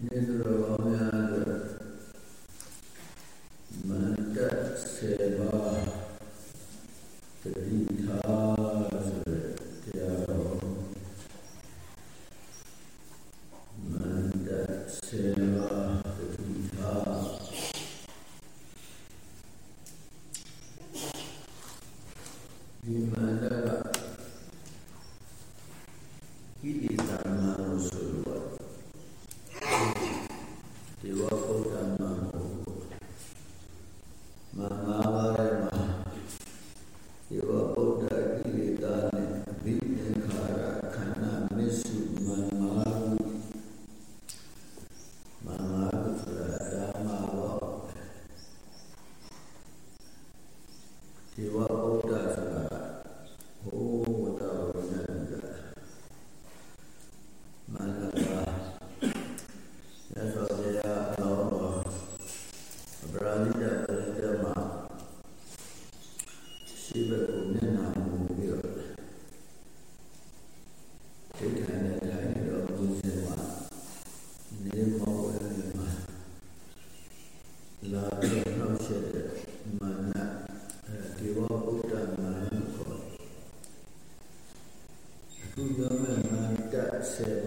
ကိ လေ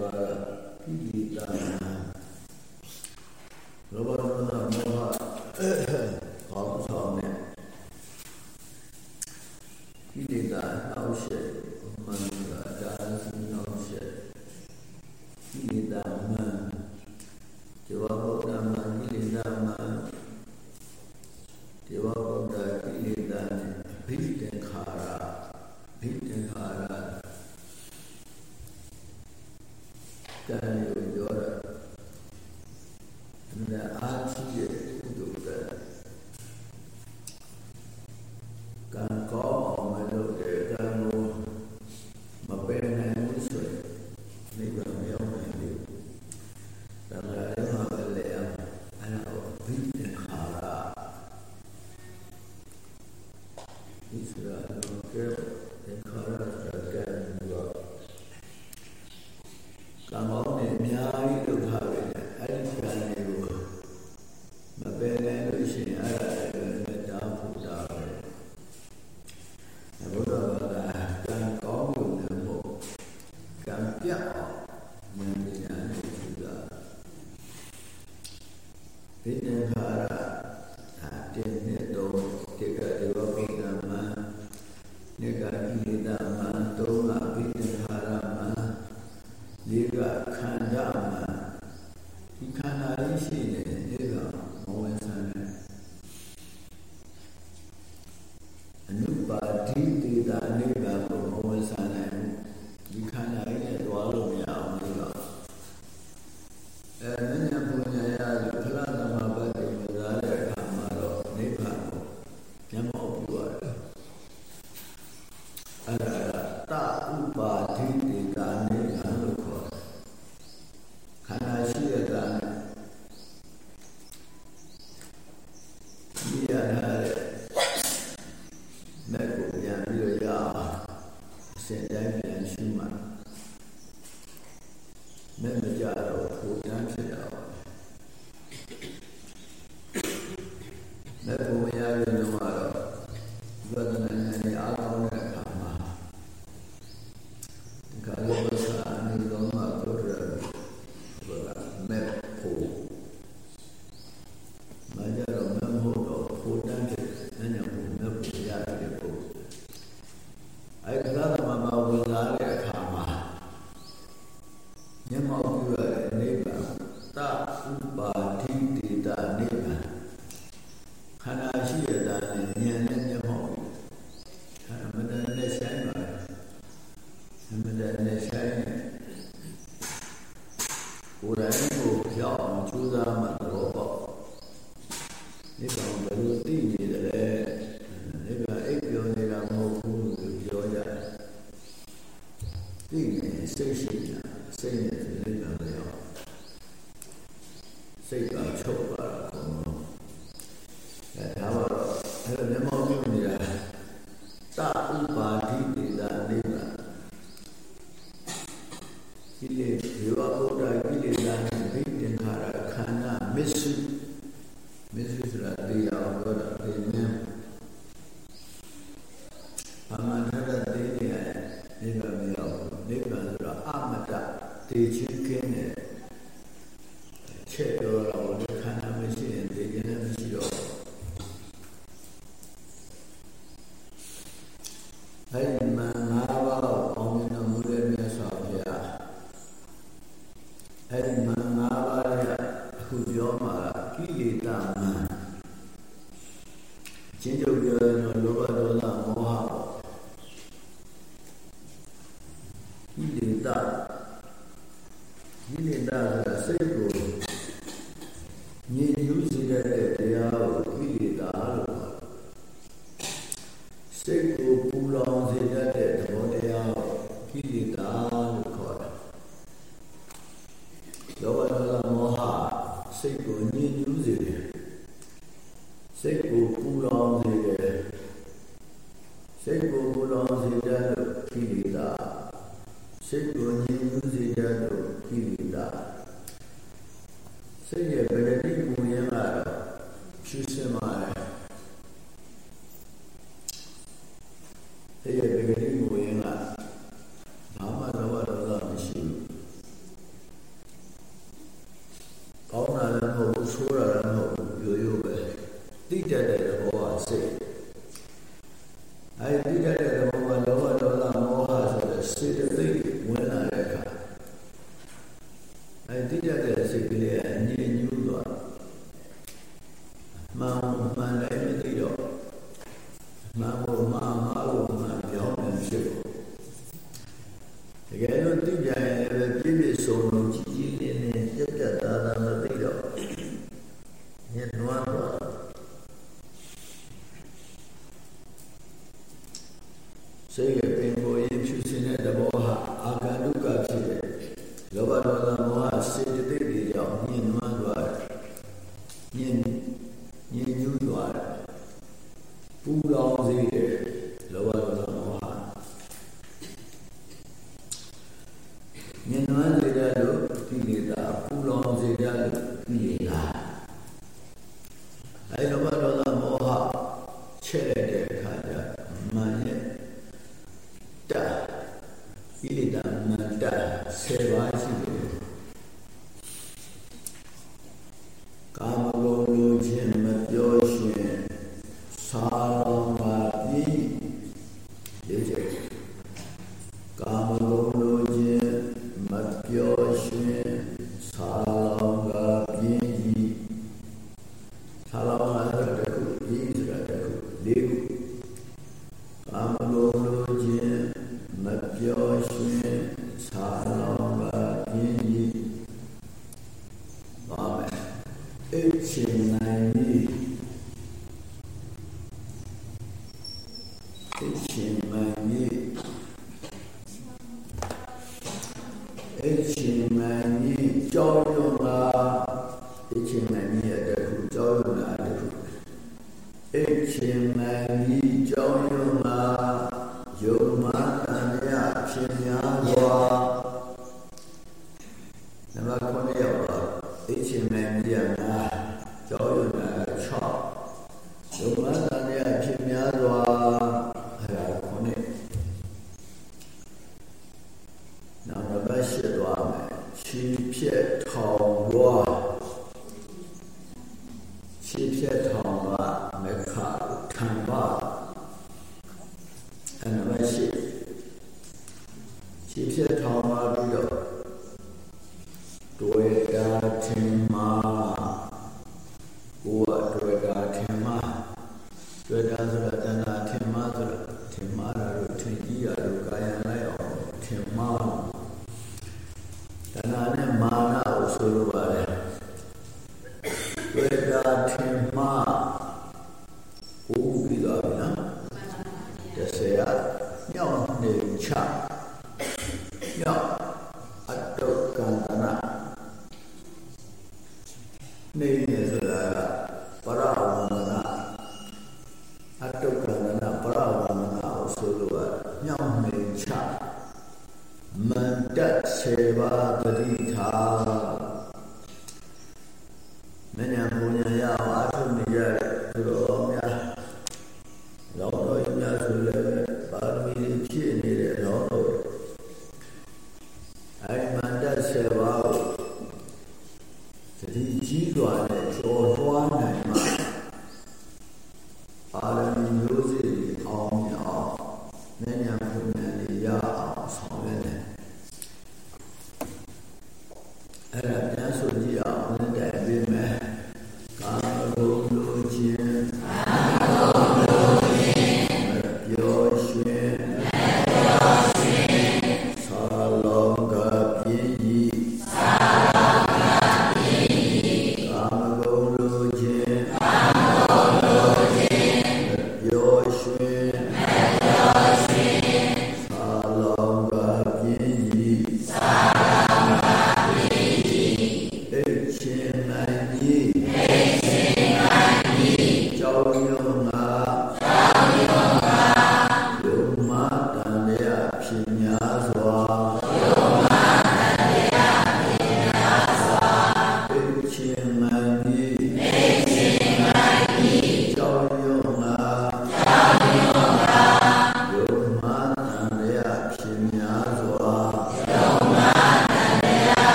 They စိတ်ရဲ့ပင်ကိုယ်ရင်ဖြူစင်တဲ့သဘောဟာအာကာတုကဖြစ်တယ်လောဘ 那么那些段位，欺骗、丑恶。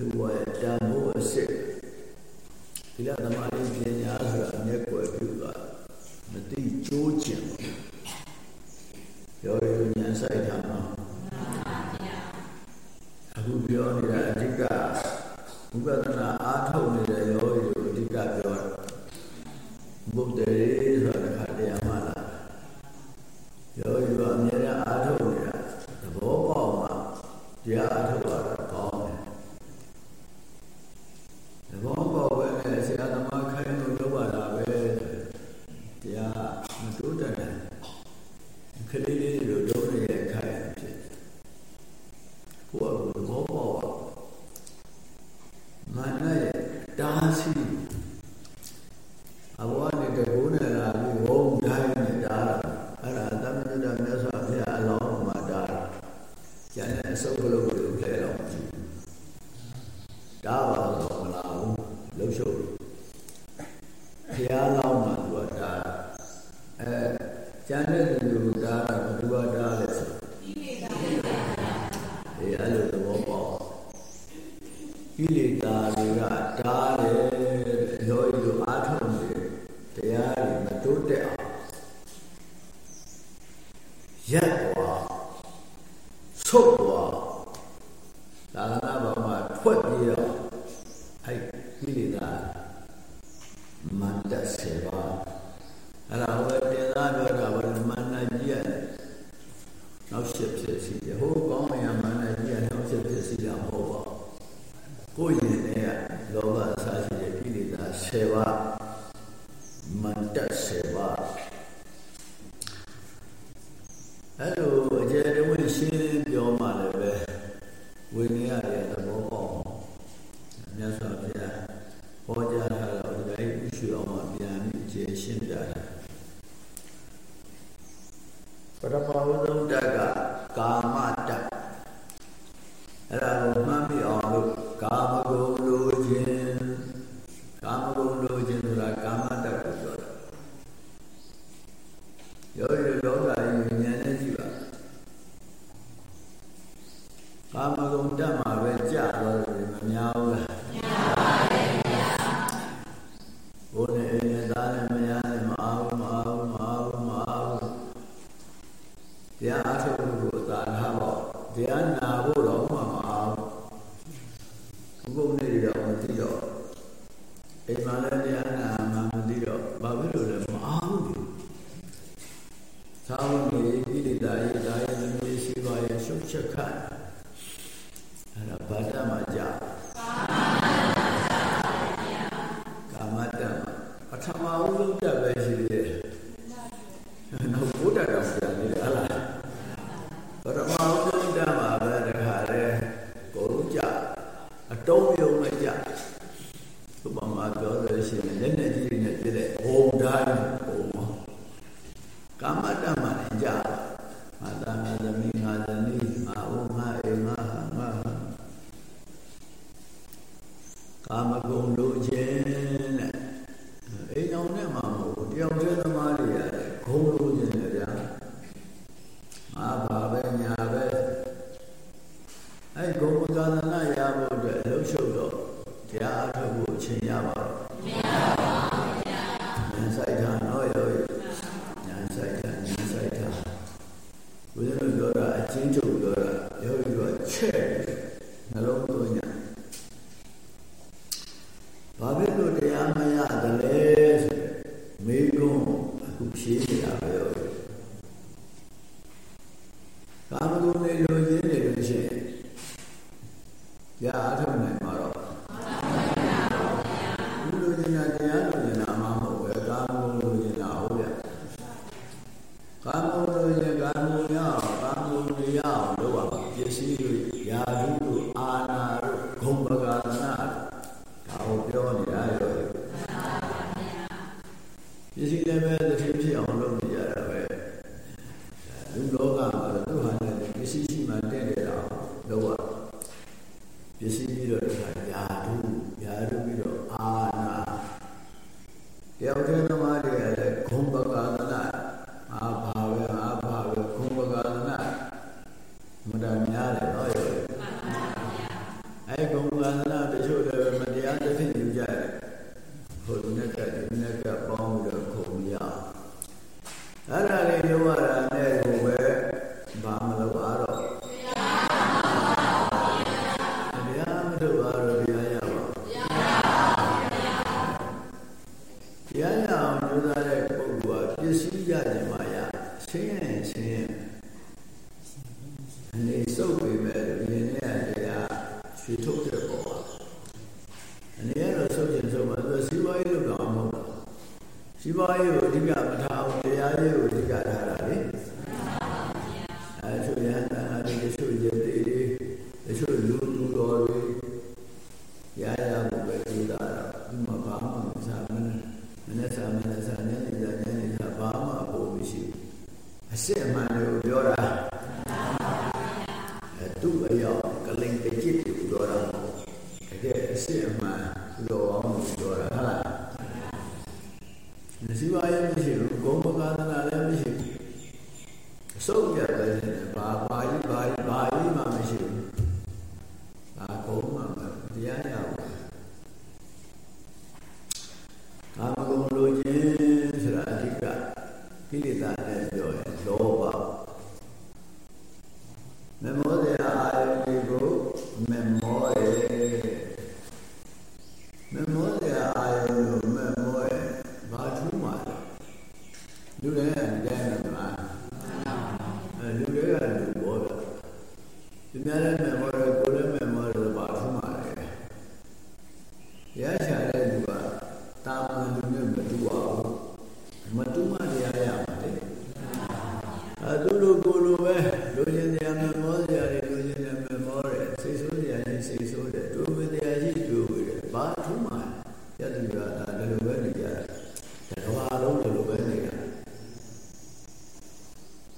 လူဝါတန်ဖိုးအစစ်ဒီလသမားလေးပညာဆိုတာမျက်ွယ်ပြုတာမတိကြိုးကျင်ပြောရဉာဏ်ဆိုင်တာမှာအခုပြောနေတာအဓိကဝိပဿနာအားထုတ်နေတဲ့ယောဂီကိုအဓိကပြောတာဘုဒ္ဓ 너만 사실의 비리나 세와 ထားတဲ့ပုဂ္ဂိုလ်ဟာပစ္စည်းရခြင်းမရဆင်းရဲဆင်းရဲအနေစုပ်ပေမဲ့ယင်းနဲ့တရားရွှေထုတ်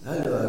Hello.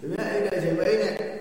ဒီမြအဲ့